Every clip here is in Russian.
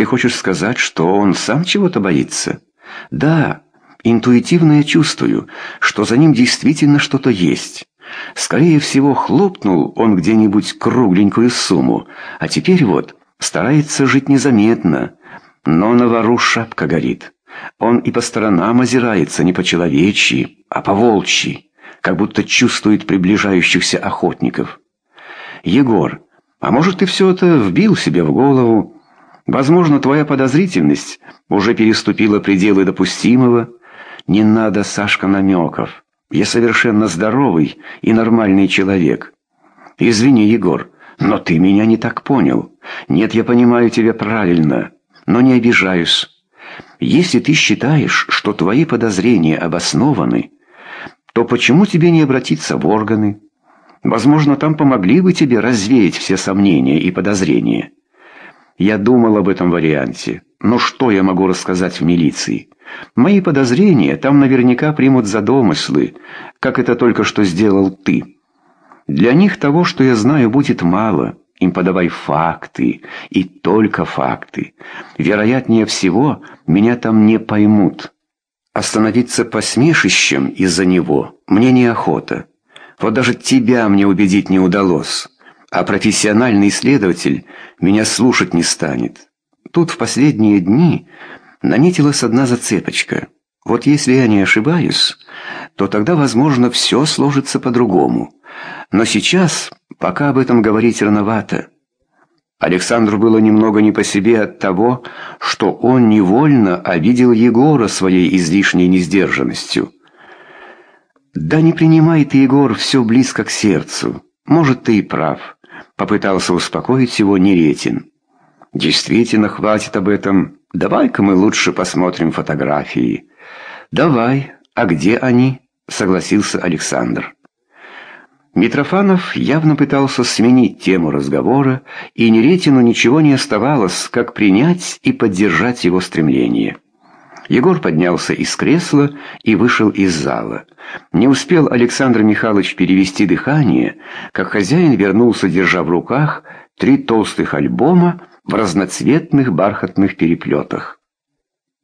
Ты хочешь сказать, что он сам чего-то боится? Да, интуитивно я чувствую, что за ним действительно что-то есть. Скорее всего, хлопнул он где-нибудь кругленькую сумму, а теперь вот старается жить незаметно. Но на вору шапка горит. Он и по сторонам озирается не по-человечьи, а по-волчьи, как будто чувствует приближающихся охотников. «Егор, а может, ты все это вбил себе в голову? Возможно, твоя подозрительность уже переступила пределы допустимого. Не надо, Сашка, намеков. Я совершенно здоровый и нормальный человек. Извини, Егор, но ты меня не так понял. Нет, я понимаю тебя правильно, но не обижаюсь. Если ты считаешь, что твои подозрения обоснованы, то почему тебе не обратиться в органы? Возможно, там помогли бы тебе развеять все сомнения и подозрения. Я думал об этом варианте, но что я могу рассказать в милиции? Мои подозрения там наверняка примут за домыслы, как это только что сделал ты. Для них того, что я знаю, будет мало. Им подавай факты, и только факты. Вероятнее всего, меня там не поймут. Остановиться посмешищем из-за него мне неохота. Вот даже тебя мне убедить не удалось, а профессиональный исследователь меня слушать не станет. Тут в последние дни наметилась одна зацепочка. Вот если я не ошибаюсь, то тогда, возможно, все сложится по-другому. Но сейчас пока об этом говорить рановато. Александру было немного не по себе от того, что он невольно обидел Егора своей излишней несдержанностью. «Да не принимай ты, Егор, все близко к сердцу. Может, ты и прав», — попытался успокоить его Неретин. «Действительно, хватит об этом. Давай-ка мы лучше посмотрим фотографии». «Давай. А где они?» — согласился Александр. Митрофанов явно пытался сменить тему разговора, и Неретину ничего не оставалось, как принять и поддержать его стремление. Егор поднялся из кресла и вышел из зала. Не успел Александр Михайлович перевести дыхание, как хозяин вернулся, держа в руках три толстых альбома в разноцветных бархатных переплетах.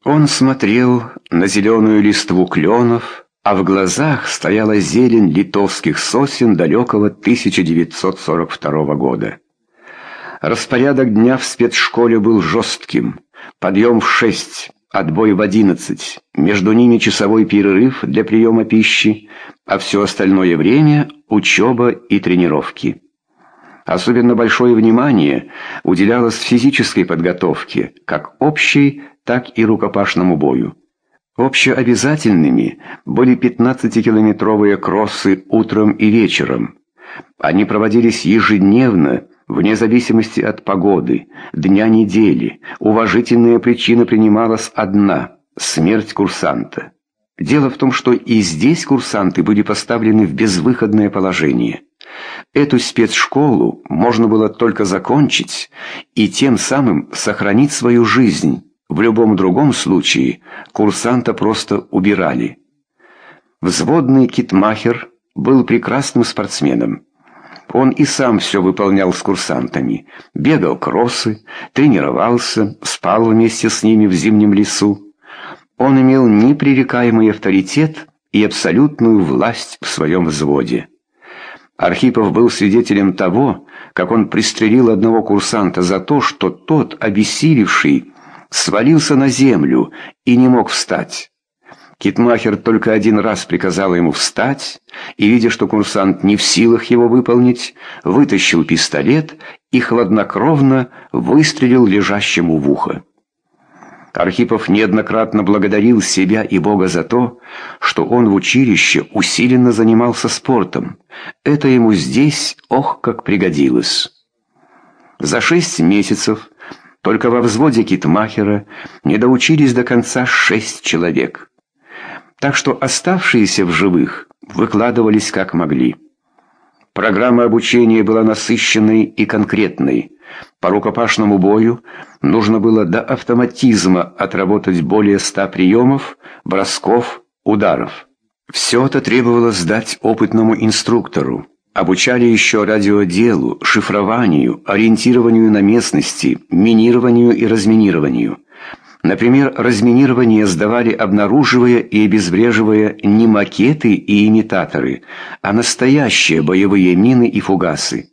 Он смотрел на зеленую листву кленов, а в глазах стояла зелень литовских сосен далекого 1942 года. Распорядок дня в спецшколе был жестким. Подъем в шесть, отбой в одиннадцать, между ними часовой перерыв для приема пищи, а все остальное время – учеба и тренировки. Особенно большое внимание уделялось физической подготовке, как общей, так и рукопашному бою. Общеобязательными были 15-километровые кроссы утром и вечером. Они проводились ежедневно, вне зависимости от погоды, дня недели. Уважительная причина принималась одна – смерть курсанта. Дело в том, что и здесь курсанты были поставлены в безвыходное положение. Эту спецшколу можно было только закончить и тем самым сохранить свою жизнь, в любом другом случае курсанта просто убирали. Взводный китмахер был прекрасным спортсменом. Он и сам все выполнял с курсантами. Бегал кроссы, тренировался, спал вместе с ними в зимнем лесу. Он имел непререкаемый авторитет и абсолютную власть в своем взводе. Архипов был свидетелем того, как он пристрелил одного курсанта за то, что тот, обессилевший, свалился на землю и не мог встать. Китмахер только один раз приказал ему встать, и, видя, что курсант не в силах его выполнить, вытащил пистолет и хладнокровно выстрелил лежащему в ухо. Архипов неоднократно благодарил себя и Бога за то, что он в училище усиленно занимался спортом. Это ему здесь, ох, как пригодилось. За шесть месяцев только во взводе Китмахера не доучились до конца шесть человек. Так что оставшиеся в живых выкладывались как могли. Программа обучения была насыщенной и конкретной. По рукопашному бою нужно было до автоматизма отработать более ста приемов, бросков, ударов. Все это требовалось сдать опытному инструктору. Обучали еще радиоделу, шифрованию, ориентированию на местности, минированию и разминированию. Например, разминирование сдавали, обнаруживая и обезвреживая не макеты и имитаторы, а настоящие боевые мины и фугасы.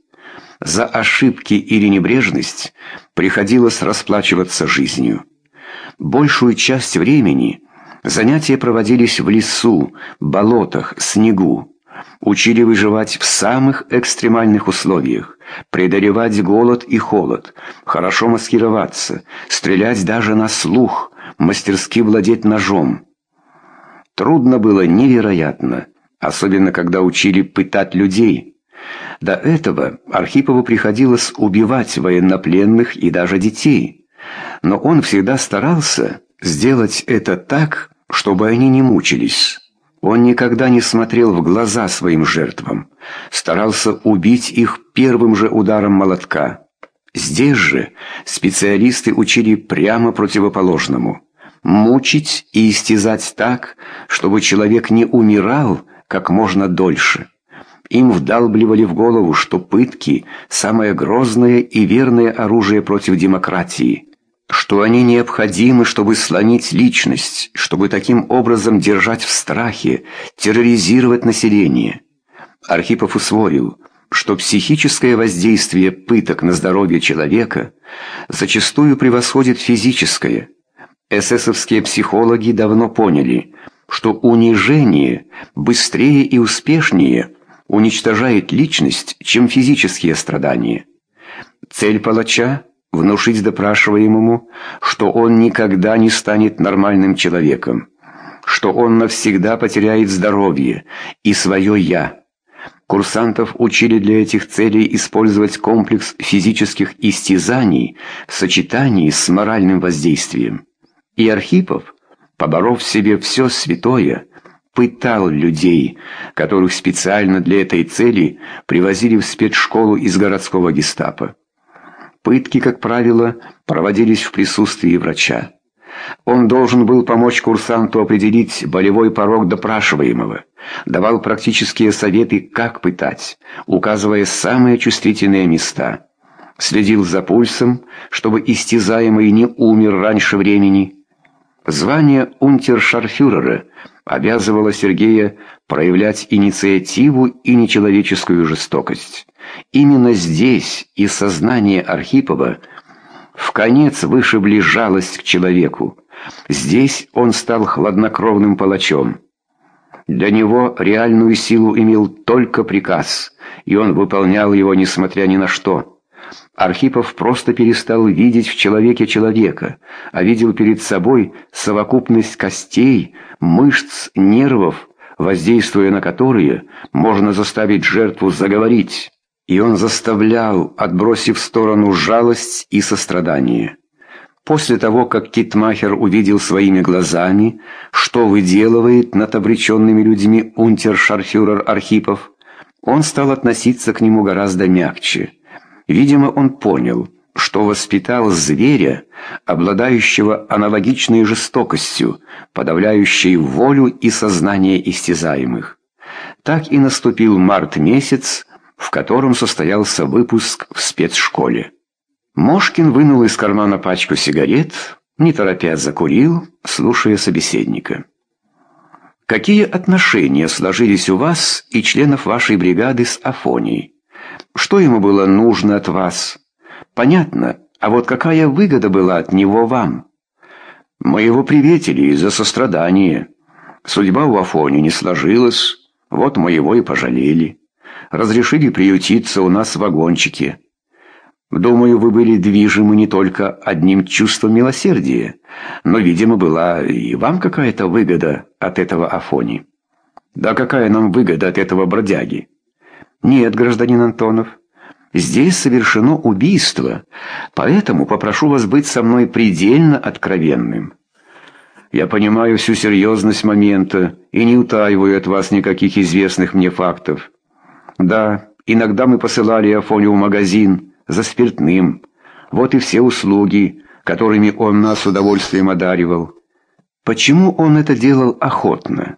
За ошибки или небрежность приходилось расплачиваться жизнью. Большую часть времени занятия проводились в лесу, болотах, снегу. Учили выживать в самых экстремальных условиях, преодолевать голод и холод, хорошо маскироваться, стрелять даже на слух, мастерски владеть ножом. Трудно было невероятно, особенно когда учили пытать людей. До этого Архипову приходилось убивать военнопленных и даже детей. Но он всегда старался сделать это так, чтобы они не мучились. Он никогда не смотрел в глаза своим жертвам, старался убить их первым же ударом молотка. Здесь же специалисты учили прямо противоположному – мучить и истязать так, чтобы человек не умирал как можно дольше. Им вдалбливали в голову, что пытки – самое грозное и верное оружие против демократии – что они необходимы, чтобы слонить личность, чтобы таким образом держать в страхе, терроризировать население. Архипов усвоил, что психическое воздействие пыток на здоровье человека зачастую превосходит физическое. Эсэсовские психологи давно поняли, что унижение быстрее и успешнее уничтожает личность, чем физические страдания. Цель палача – внушить допрашиваемому, что он никогда не станет нормальным человеком, что он навсегда потеряет здоровье и свое «я». Курсантов учили для этих целей использовать комплекс физических истязаний в сочетании с моральным воздействием. И Архипов, поборов в себе все святое, пытал людей, которых специально для этой цели привозили в спецшколу из городского гестапо. Пытки, как правило, проводились в присутствии врача. Он должен был помочь курсанту определить болевой порог допрашиваемого, давал практические советы, как пытать, указывая самые чувствительные места. Следил за пульсом, чтобы истязаемый не умер раньше времени. Звание унтершарфюрера обязывало Сергея проявлять инициативу и нечеловеческую жестокость. Именно здесь из сознания Архипова в конец вышибли жалость к человеку. Здесь он стал хладнокровным палачом. Для него реальную силу имел только приказ, и он выполнял его несмотря ни на что. Архипов просто перестал видеть в человеке человека, а видел перед собой совокупность костей, мышц, нервов, воздействуя на которые можно заставить жертву заговорить. И он заставлял, отбросив в сторону жалость и сострадание. После того, как Китмахер увидел своими глазами, что выделывает над обреченными людьми унтершарфюрер Архипов, он стал относиться к нему гораздо мягче. Видимо, он понял, что воспитал зверя, обладающего аналогичной жестокостью, подавляющей волю и сознание истязаемых. Так и наступил март месяц, в котором состоялся выпуск в спецшколе. Мошкин вынул из кармана пачку сигарет, не торопясь закурил, слушая собеседника. «Какие отношения сложились у вас и членов вашей бригады с Афонией? Что ему было нужно от вас? Понятно, а вот какая выгода была от него вам? Мы его приветили из-за сострадания. Судьба у Афони не сложилась, вот мы его и пожалели» разрешили приютиться у нас в вагончике. Думаю, вы были движимы не только одним чувством милосердия, но, видимо, была и вам какая-то выгода от этого Афони. Да какая нам выгода от этого бродяги? Нет, гражданин Антонов, здесь совершено убийство, поэтому попрошу вас быть со мной предельно откровенным. Я понимаю всю серьезность момента и не утаиваю от вас никаких известных мне фактов. Да, иногда мы посылали Афоню в магазин за спиртным. Вот и все услуги, которыми он нас с удовольствием одаривал. Почему он это делал охотно?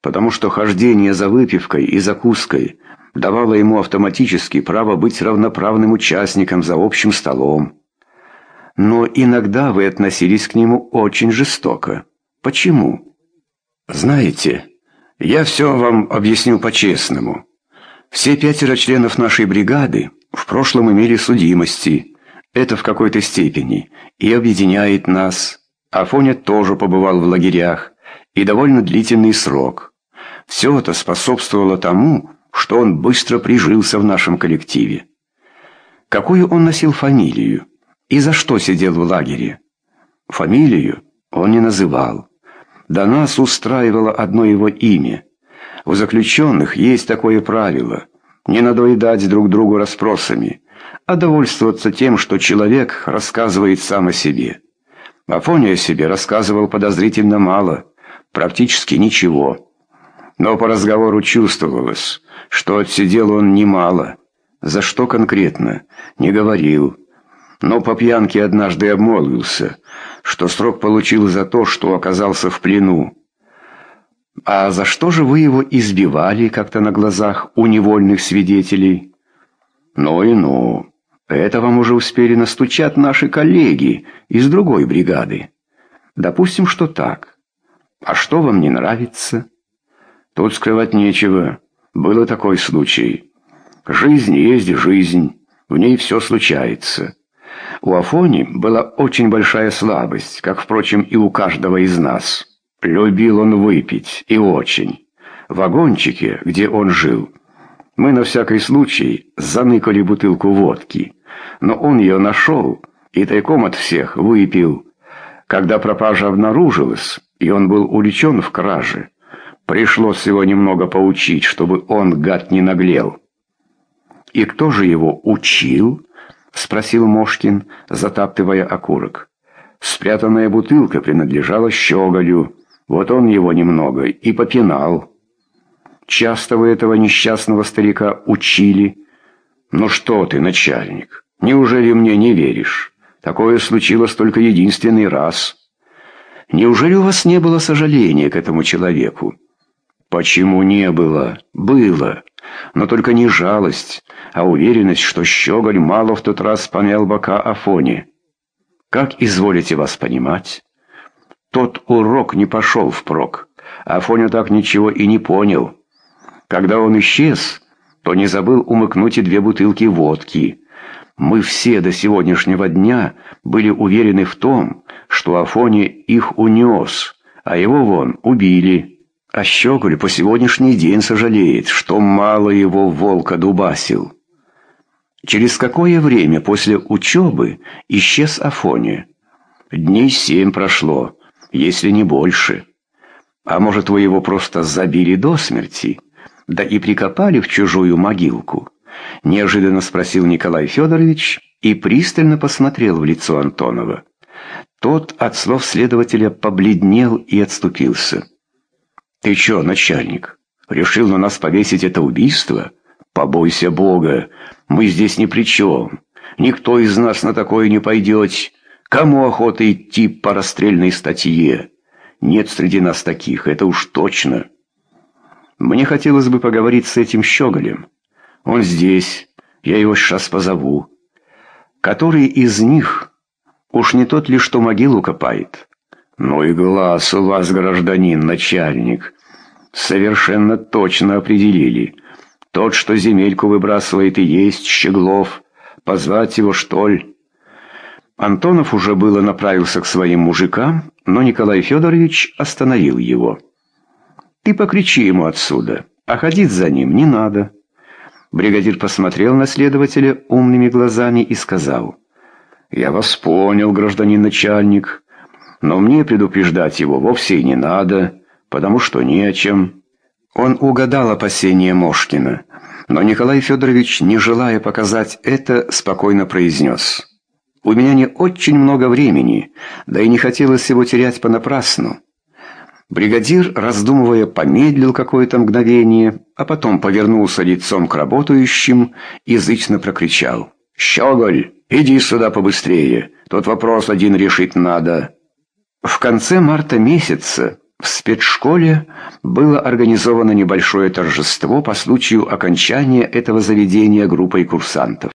Потому что хождение за выпивкой и закуской давала ему автоматически право быть равноправным участником за общим столом. Но иногда вы относились к нему очень жестоко. Почему? Знаете, я все вам объясню по-честному. Все пятеро членов нашей бригады в прошлом имели судимости. Это в какой-то степени и объединяет нас. Афоня тоже побывал в лагерях, и довольно длительный срок. Все это способствовало тому, что он быстро прижился в нашем коллективе. Какую он носил фамилию и за что сидел в лагере? Фамилию он не называл. До нас устраивало одно его имя. У заключенных есть такое правило – не надоедать друг другу расспросами, а довольствоваться тем, что человек рассказывает сам о себе. Афоня о себе рассказывал подозрительно мало, практически ничего. Но по разговору чувствовалось, что отсидел он немало. За что конкретно, не говорил. Но по пьянке однажды обмолвился, что срок получил за то, что оказался в плену. «А за что же вы его избивали как-то на глазах у невольных свидетелей?» «Ну и ну. Это вам уже успели настучать наши коллеги из другой бригады. Допустим, что так. А что вам не нравится?» Тут скрывать нечего. Было такой случай. Жизнь есть жизнь, в ней все случается. У Афони была очень большая слабость, как, впрочем, и у каждого из нас. Любил он выпить, и очень. В вагончике, где он жил, мы на всякий случай заныкали бутылку водки, но он ее нашел и тайком от всех выпил. Когда пропажа обнаружилась, и он был увлечен в краже, Пришлось его немного поучить, чтобы он, гад, не наглел. «И кто же его учил?» — спросил Мошкин, затаптывая окурок. Спрятанная бутылка принадлежала Щеголю. Вот он его немного и попинал. Часто вы этого несчастного старика учили. Ну что ты, начальник, неужели мне не веришь? Такое случилось только единственный раз. Неужели у вас не было сожаления к этому человеку? Почему не было? Было. Но только не жалость, а уверенность, что Щеголь мало в тот раз помял бока Афоне. Как изволите вас понимать? Тот урок не пошел впрок. Афоня так ничего и не понял. Когда он исчез, то не забыл умыкнуть и две бутылки водки. Мы все до сегодняшнего дня были уверены в том, что Афоня их унес, а его вон убили. А Щеголь по сегодняшний день сожалеет, что мало его волка дубасил. Через какое время после учебы исчез Афония? Дней семь прошло, если не больше. А может, вы его просто забили до смерти, да и прикопали в чужую могилку? Неожиданно спросил Николай Федорович и пристально посмотрел в лицо Антонова. Тот от слов следователя побледнел и отступился. «Ты чё, начальник, решил на нас повесить это убийство? Побойся Бога, мы здесь ни при чем. Никто из нас на такое не пойдет. Кому охота идти по расстрельной статье? Нет среди нас таких, это уж точно. Мне хотелось бы поговорить с этим щеголем. Он здесь, я его сейчас позову. Который из них уж не тот ли, что могилу копает?» «Ну и глаз у вас, гражданин начальник. Совершенно точно определили. Тот, что земельку выбрасывает, и есть Щеглов. Позвать его, что ли?» Антонов уже было направился к своим мужикам, но Николай Федорович остановил его. «Ты покричи ему отсюда, а ходить за ним не надо». Бригадир посмотрел на следователя умными глазами и сказал, «Я вас понял, гражданин начальник». Но мне предупреждать его вовсе и не надо, потому что не о чем. Он угадал опасения Мошкина, но Николай Федорович, не желая показать это, спокойно произнес. «У меня не очень много времени, да и не хотелось его терять понапрасну». Бригадир, раздумывая, помедлил какое-то мгновение, а потом повернулся лицом к работающим и прокричал. «Щеголь, иди сюда побыстрее, тот вопрос один решить надо». В конце марта месяца В спецшколе было организовано небольшое торжество по случаю окончания этого заведения группой курсантов.